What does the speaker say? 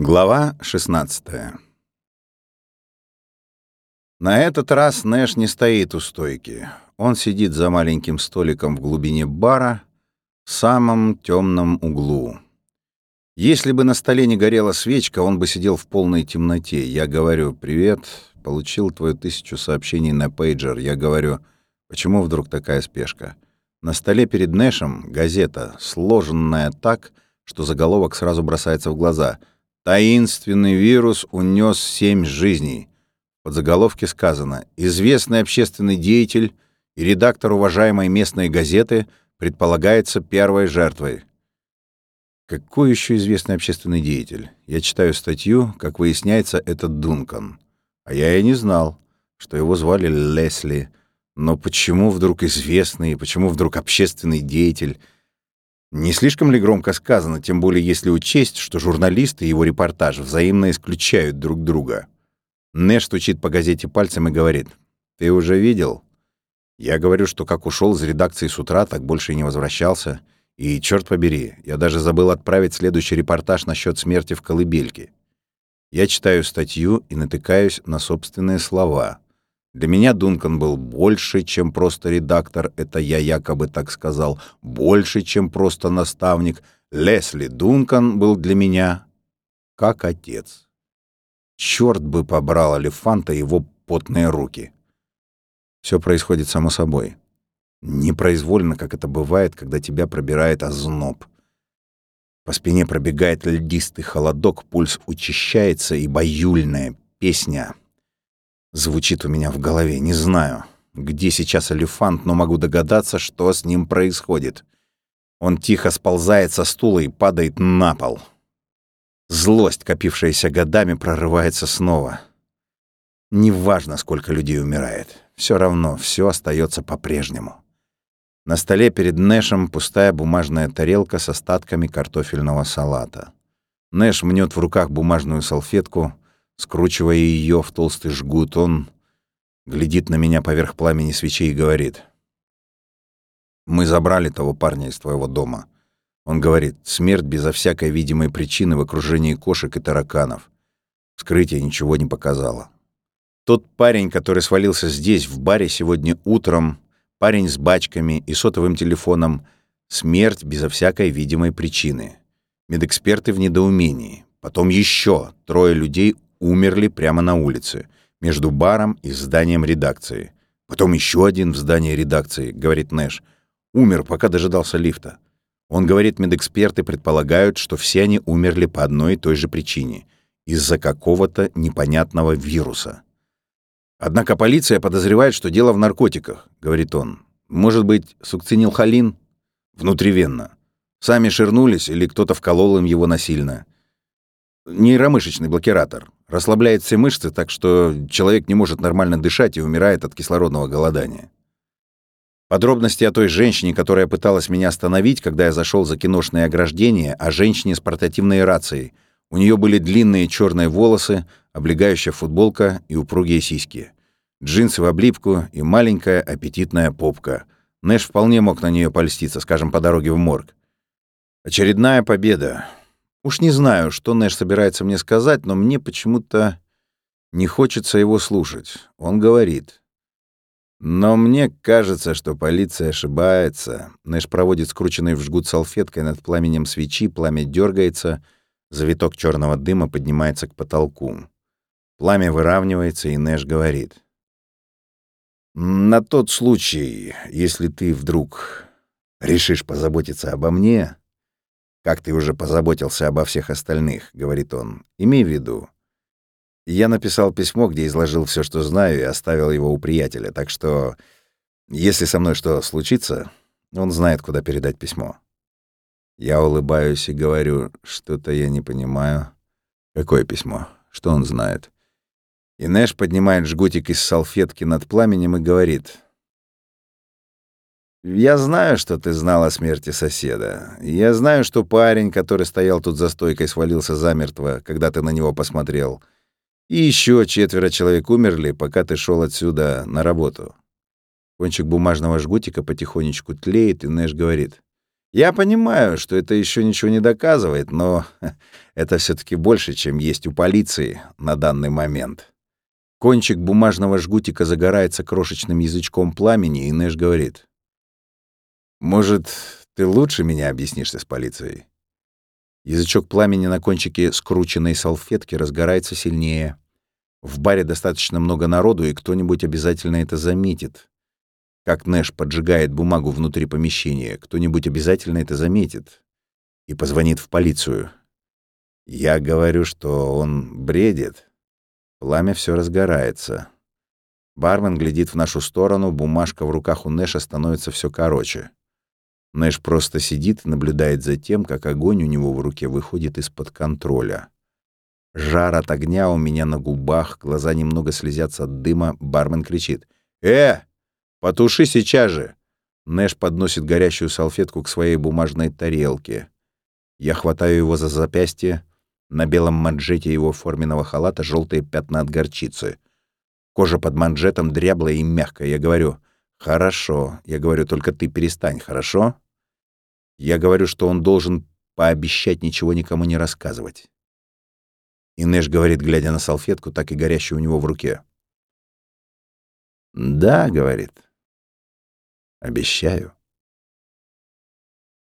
Глава 16 На этот раз Нэш не стоит у стойки. Он сидит за маленьким столиком в глубине бара, в самом темном углу. Если бы на столе не горела свечка, он бы сидел в полной темноте. Я говорю «Привет, получил твою тысячу сообщений на пейджер». Я говорю «Почему вдруг такая спешка?» На столе перед Нэшем газета, сложенная так, что заголовок сразу бросается в глаза — Таинственный вирус унес семь жизней. Под заголовке сказано «Известный общественный деятель и редактор уважаемой местной газеты предполагается первой жертвой». Какой еще известный общественный деятель? Я читаю статью, как выясняется, это Дункан. А я и не знал, что его звали Лесли. Но почему вдруг известный, почему вдруг общественный деятель — не слишком ли громко сказано, тем более если учесть, что журналисты и его репортаж взаимно исключают друг друга? Нэш стучит по газете пальцем и говорит, «Ты уже видел?» Я говорю, что как ушел из редакции с утра, так больше и не возвращался. И, черт побери, я даже забыл отправить следующий репортаж насчет смерти в колыбельке. Я читаю статью и натыкаюсь на собственные слова — для меня Дункан был больше, чем просто редактор, это я якобы так сказал, больше, чем просто наставник. Лесли Дункан был для меня как отец. Черт бы побрал Алифанта его потные руки. Все происходит само собой. Непроизвольно, как это бывает, когда тебя пробирает озноб. По спине пробегает льдистый холодок, пульс учащается, и баюльная песня — Звучит у меня в голове, не знаю, где сейчас элефант, но могу догадаться, что с ним происходит. Он тихо сползает со стула и падает на пол. Злость, копившаяся годами, прорывается снова. Неважно, сколько людей умирает, все равно все остается по-прежнему. На столе перед Нэшем пустая бумажная тарелка с остатками картофельного салата. Нэш мнет в руках бумажную салфетку — Скручивая ее в толстый жгут, он глядит на меня поверх пламени свечи и говорит. «Мы забрали того парня из твоего дома». Он говорит, смерть безо всякой видимой причины в окружении кошек и тараканов. Вскрытие ничего не показало. Тот парень, который свалился здесь, в баре, сегодня утром, парень с бачками и сотовым телефоном, смерть безо всякой видимой причины. Медэксперты в недоумении. Потом еще трое людей умерли прямо на улице, между баром и зданием редакции. Потом еще один в здании редакции, говорит Нэш. Умер, пока дожидался лифта. Он говорит, медэксперты предполагают, что все они умерли по одной и той же причине — из-за какого-то непонятного вируса. Однако полиция подозревает, что дело в наркотиках, говорит он. Может быть, сукцинилхолин? Внутривенно. Сами ширнулись или кто-то вколол им его насильно. Нейромышечный блокиратор. Расслабляет все мышцы, так что человек не может нормально дышать и умирает от кислородного голодания. Подробности о той женщине, которая пыталась меня остановить, когда я зашел за киношное ограждение, о женщине с портативной рацией. У нее были длинные черные волосы, облегающая футболка и упругие сиськи. Джинсы в облипку и маленькая аппетитная попка. Нэш вполне мог на нее польститься, скажем, по дороге в морг. Очередная победа. Уж не знаю, что Нэш собирается мне сказать, но мне почему-то не хочется его слушать. Он говорит. Но мне кажется, что полиция ошибается. Нэш проводит скрученной в жгут салфеткой над пламенем свечи, пламя дергается, завиток черного дыма поднимается к потолку. Пламя выравнивается, и Нэш говорит. «На тот случай, если ты вдруг решишь позаботиться обо мне, «Как ты уже позаботился обо всех остальных», — говорит он, — «имей в виду». Я написал письмо, где изложил все, что знаю, и оставил его у приятеля, так что, если со мной что случится, он знает, куда передать письмо. Я улыбаюсь и говорю, что-то я не понимаю. Какое письмо? Что он знает? И Нэш поднимает жгутик из салфетки над пламенем и говорит — я знаю, что ты знал о смерти соседа. Я знаю, что парень, который стоял тут за стойкой, свалился замертво, когда ты на него посмотрел. И еще четверо человек умерли, пока ты шел отсюда на работу. Кончик бумажного жгутика потихонечку тлеет, и Нэш говорит. Я понимаю, что это еще ничего не доказывает, но это все-таки больше, чем есть у полиции на данный момент. Кончик бумажного жгутика загорается крошечным язычком пламени, и Нэш говорит. «Может, ты лучше меня объяснишься с полицией?» Язычок пламени на кончике скрученной салфетки разгорается сильнее. В баре достаточно много народу, и кто-нибудь обязательно это заметит. Как Нэш поджигает бумагу внутри помещения, кто-нибудь обязательно это заметит и позвонит в полицию. Я говорю, что он бредит. Пламя все разгорается. Бармен глядит в нашу сторону, бумажка в руках у Нэша становится все короче. Нэш просто сидит и наблюдает за тем, как огонь у него в руке выходит из-под контроля. Жар от огня у меня на губах, глаза немного слезятся от дыма, бармен кричит. «Э, потуши сейчас же!» Нэш подносит горящую салфетку к своей бумажной тарелке. Я хватаю его за запястье. На белом манжете его форменного халата желтые пятна от горчицы. Кожа под манжетом дряблая и мягкая. Я говорю, «Хорошо». Я говорю, «Только ты перестань, хорошо?» Я говорю, что он должен пообещать ничего никому не рассказывать. И Нэш говорит, глядя на салфетку, так и горящую у него в руке. «Да», — говорит, — «обещаю».